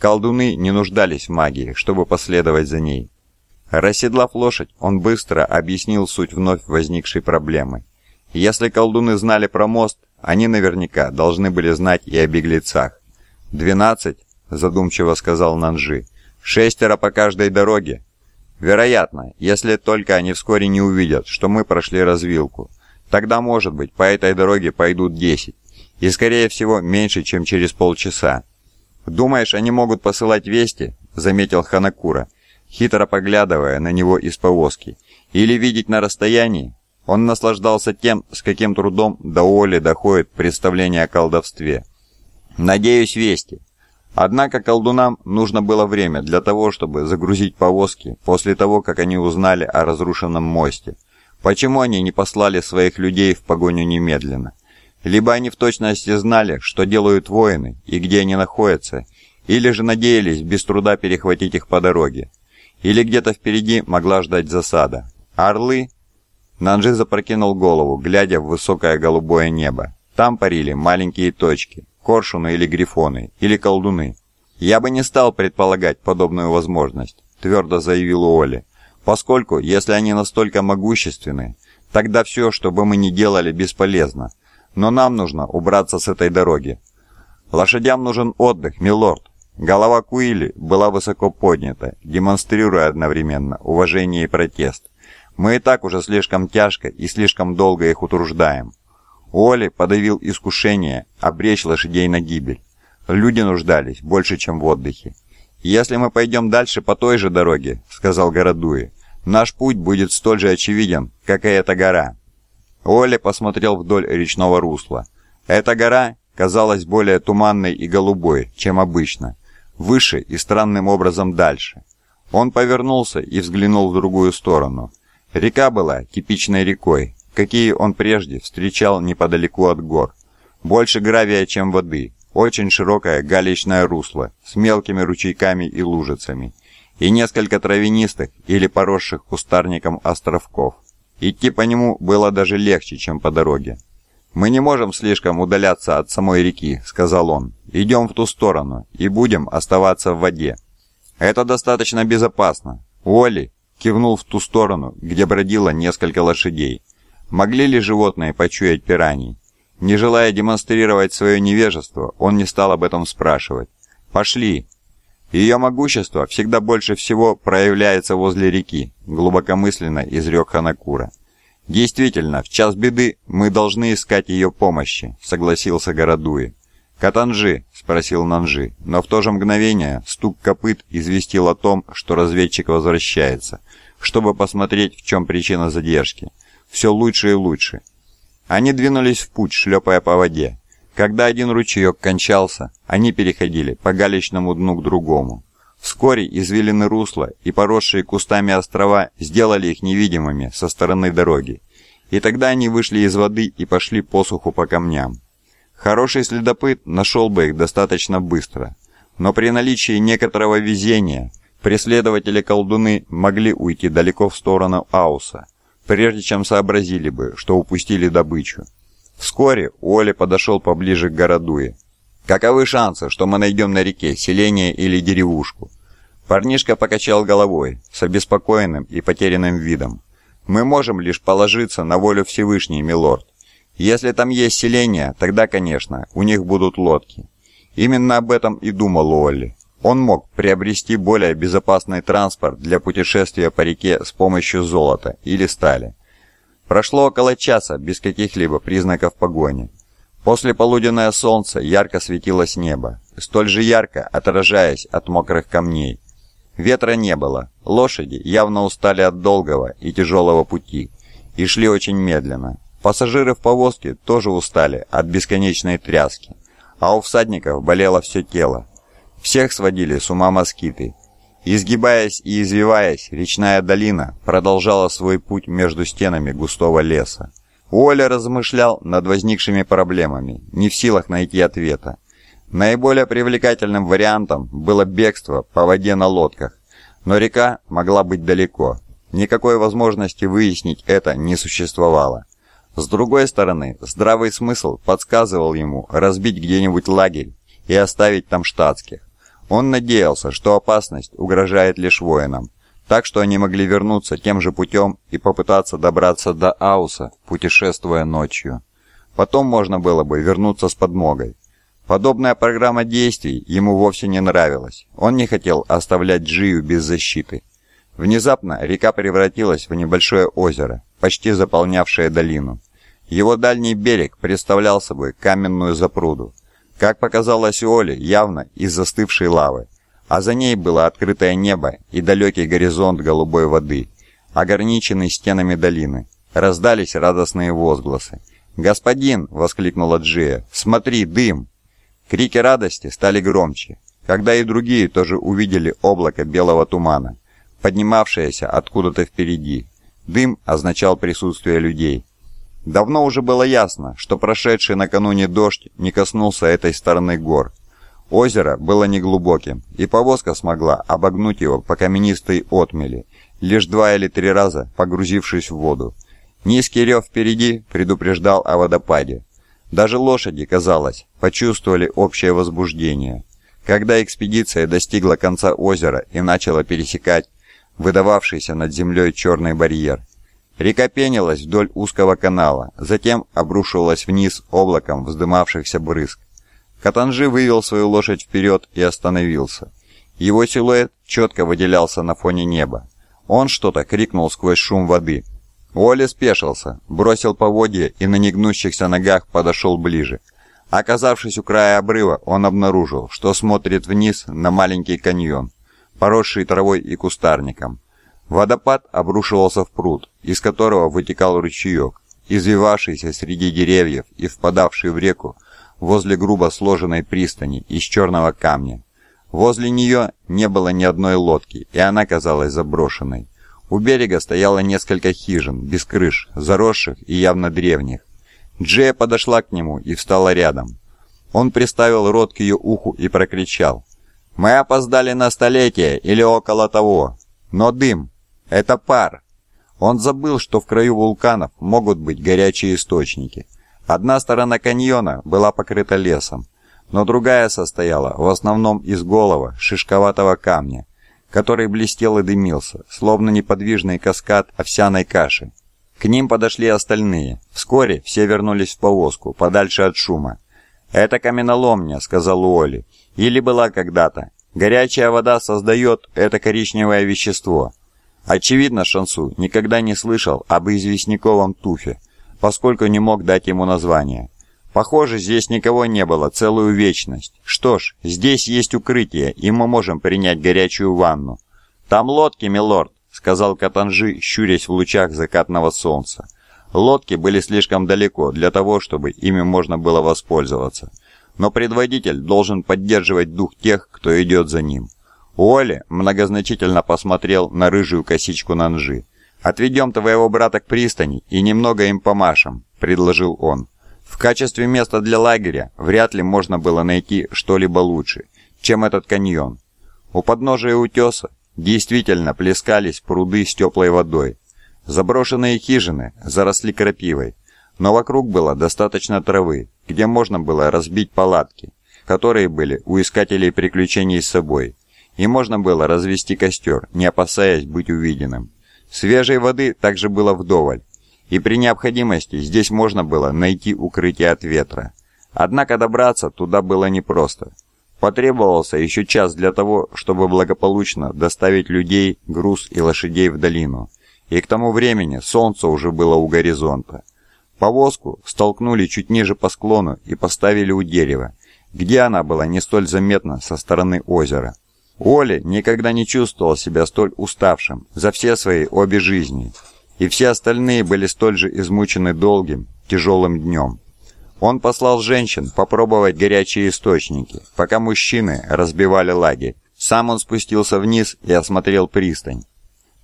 Колдуны не нуждались в магии, чтобы последовать за ней. Расседлав лошадь, он быстро объяснил суть вновь возникшей проблемы. Если колдуны знали про мост, они наверняка должны были знать и о беглецах. «Двенадцать?» – задумчиво сказал Нанжи. «Шестеро по каждой дороге?» «Вероятно, если только они вскоре не увидят, что мы прошли развилку. Тогда, может быть, по этой дороге пойдут десять. И, скорее всего, меньше, чем через полчаса. «Думаешь, они могут посылать вести?» — заметил Ханакура, хитро поглядывая на него из повозки. «Или видеть на расстоянии?» Он наслаждался тем, с каким трудом до Оли доходит представление о колдовстве. «Надеюсь, вести». Однако колдунам нужно было время для того, чтобы загрузить повозки после того, как они узнали о разрушенном мосте. Почему они не послали своих людей в погоню немедленно? Либо они в точности знали, что делают воины и где они находятся, или же надеялись без труда перехватить их по дороге. Или где-то впереди могла ждать засада. орлы? Нанжи запрокинул голову, глядя в высокое голубое небо. Там парили маленькие точки, коршуны или грифоны, или колдуны. «Я бы не стал предполагать подобную возможность», — твердо заявил Уолли, «поскольку, если они настолько могущественны, тогда все, что бы мы ни делали, бесполезно, но нам нужно убраться с этой дороги. Лошадям нужен отдых, милорд. Голова Куили была высоко поднята, демонстрируя одновременно уважение и протест. Мы и так уже слишком тяжко и слишком долго их утруждаем. Оли подавил искушение обречь лошадей на гибель. Люди нуждались больше, чем в отдыхе. «Если мы пойдем дальше по той же дороге», — сказал Городуи, — «наш путь будет столь же очевиден, как и эта гора». Оля посмотрел вдоль речного русла. Эта гора казалась более туманной и голубой, чем обычно, выше и странным образом дальше. Он повернулся и взглянул в другую сторону. Река была типичной рекой, какие он прежде встречал неподалеку от гор. Больше гравия, чем воды, очень широкое галечное русло с мелкими ручейками и лужицами, и несколько травянистых или поросших кустарником островков. Идти по нему было даже легче, чем по дороге. «Мы не можем слишком удаляться от самой реки», — сказал он. «Идем в ту сторону и будем оставаться в воде». «Это достаточно безопасно». Уолли кивнул в ту сторону, где бродило несколько лошадей. Могли ли животные почуять пираний? Не желая демонстрировать свое невежество, он не стал об этом спрашивать. «Пошли!» Ее могущество всегда больше всего проявляется возле реки, глубокомысленно изрек Ханакура. Действительно, в час беды мы должны искать ее помощи, согласился Городуи. Катанжи, спросил Нанжи, но в то же мгновение стук копыт известил о том, что разведчик возвращается, чтобы посмотреть, в чем причина задержки. Все лучше и лучше. Они двинулись в путь, шлепая по воде. Когда один ручеек кончался, они переходили по галечному дну к другому. Вскоре извилины русла и поросшие кустами острова сделали их невидимыми со стороны дороги. И тогда они вышли из воды и пошли по суху по камням. Хороший следопыт нашел бы их достаточно быстро, но при наличии некоторого везения преследователи-колдуны могли уйти далеко в сторону Ауса, прежде чем сообразили бы, что упустили добычу. Вскоре Уолли подошел поближе к Городуе. «Каковы шансы, что мы найдем на реке селение или деревушку?» Парнишка покачал головой, с обеспокоенным и потерянным видом. «Мы можем лишь положиться на волю Всевышней, милорд. Если там есть селение, тогда, конечно, у них будут лодки». Именно об этом и думал Уолли. Он мог приобрести более безопасный транспорт для путешествия по реке с помощью золота или стали. Прошло около часа без каких-либо признаков погони. После полуденное солнце ярко светилось небо, столь же ярко отражаясь от мокрых камней. Ветра не было, лошади явно устали от долгого и тяжелого пути и шли очень медленно. Пассажиры в повозке тоже устали от бесконечной тряски, а у всадников болело все тело. Всех сводили с ума москиты, Изгибаясь и извиваясь, речная долина продолжала свой путь между стенами густого леса. Уолли размышлял над возникшими проблемами, не в силах найти ответа. Наиболее привлекательным вариантом было бегство по воде на лодках, но река могла быть далеко. Никакой возможности выяснить это не существовало. С другой стороны, здравый смысл подсказывал ему разбить где-нибудь лагерь и оставить там штатских. Он надеялся, что опасность угрожает лишь воинам, так что они могли вернуться тем же путем и попытаться добраться до Ауса, путешествуя ночью. Потом можно было бы вернуться с подмогой. Подобная программа действий ему вовсе не нравилась. Он не хотел оставлять Джию без защиты. Внезапно река превратилась в небольшое озеро, почти заполнявшее долину. Его дальний берег представлял собой каменную запруду. Как показалось Оле, явно из застывшей лавы. А за ней было открытое небо и далекий горизонт голубой воды, ограниченный стенами долины. Раздались радостные возгласы. «Господин!» — воскликнула Джия. «Смотри, дым!» Крики радости стали громче, когда и другие тоже увидели облако белого тумана, поднимавшееся откуда-то впереди. Дым означал присутствие людей. Давно уже было ясно, что прошедший накануне дождь не коснулся этой стороны гор. Озеро было неглубоким, и повозка смогла обогнуть его по каменистой отмели, лишь два или три раза погрузившись в воду. Низкий рев впереди предупреждал о водопаде, даже лошади, казалось, почувствовали общее возбуждение. Когда экспедиция достигла конца озера и начала пересекать выдававшийся над землей черный барьер, река пенилась вдоль узкого канала, затем обрушивалась вниз облаком вздымавшихся брызг. Катанжи вывел свою лошадь вперед и остановился. Его силуэт четко выделялся на фоне неба. Он что-то крикнул сквозь шум воды, Уолли спешился, бросил поводья и на негнущихся ногах подошел ближе. Оказавшись у края обрыва, он обнаружил, что смотрит вниз на маленький каньон, поросший травой и кустарником. Водопад обрушивался в пруд, из которого вытекал ручеек, извивавшийся среди деревьев и впадавший в реку возле грубо сложенной пристани из черного камня. Возле нее не было ни одной лодки, и она казалась заброшенной. У берега стояло несколько хижин, без крыш, заросших и явно древних. Джея подошла к нему и встала рядом. Он приставил рот к ее уху и прокричал. «Мы опоздали на столетие или около того. Но дым — это пар». Он забыл, что в краю вулканов могут быть горячие источники. Одна сторона каньона была покрыта лесом, но другая состояла в основном из голого, шишковатого камня, который блестел и дымился, словно неподвижный каскад овсяной каши. К ним подошли остальные. Вскоре все вернулись в повозку, подальше от шума. «Это каменоломня», — сказал Уолли. «Или была когда-то. Горячая вода создает это коричневое вещество». Очевидно, Шансу никогда не слышал об известняковом туфе, поскольку не мог дать ему название. Похоже, здесь никого не было целую вечность. Что ж, здесь есть укрытие, и мы можем принять горячую ванну. Там лодки, милорд, сказал Катанжи, щурясь в лучах закатного солнца. Лодки были слишком далеко для того, чтобы ими можно было воспользоваться. Но предводитель должен поддерживать дух тех, кто идет за ним. Уолли многозначительно посмотрел на рыжую косичку Нанжи. «Отведем твоего брата к пристани и немного им помашем», — предложил он. В качестве места для лагеря вряд ли можно было найти что-либо лучше, чем этот каньон. У подножия утеса действительно плескались пруды с теплой водой. Заброшенные хижины заросли крапивой, но вокруг было достаточно травы, где можно было разбить палатки, которые были у искателей приключений с собой, и можно было развести костер, не опасаясь быть увиденным. Свежей воды также было вдоволь, и при необходимости здесь можно было найти укрытие от ветра. Однако добраться туда было непросто. Потребовался еще час для того, чтобы благополучно доставить людей, груз и лошадей в долину. И к тому времени солнце уже было у горизонта. Повозку столкнули чуть ниже по склону и поставили у дерева, где она была не столь заметна со стороны озера. Оли никогда не чувствовал себя столь уставшим за все свои обе жизни и все остальные были столь же измучены долгим, тяжелым днем. Он послал женщин попробовать горячие источники, пока мужчины разбивали лагерь. Сам он спустился вниз и осмотрел пристань.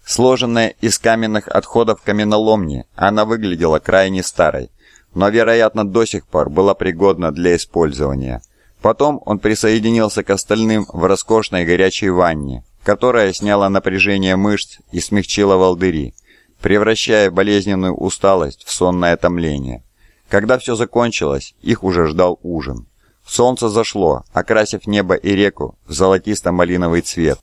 Сложенная из каменных отходов каменоломни, она выглядела крайне старой, но, вероятно, до сих пор была пригодна для использования. Потом он присоединился к остальным в роскошной горячей ванне, которая сняла напряжение мышц и смягчила волдыри превращая болезненную усталость в сонное томление. Когда все закончилось, их уже ждал ужин. Солнце зашло, окрасив небо и реку в золотисто-малиновый цвет.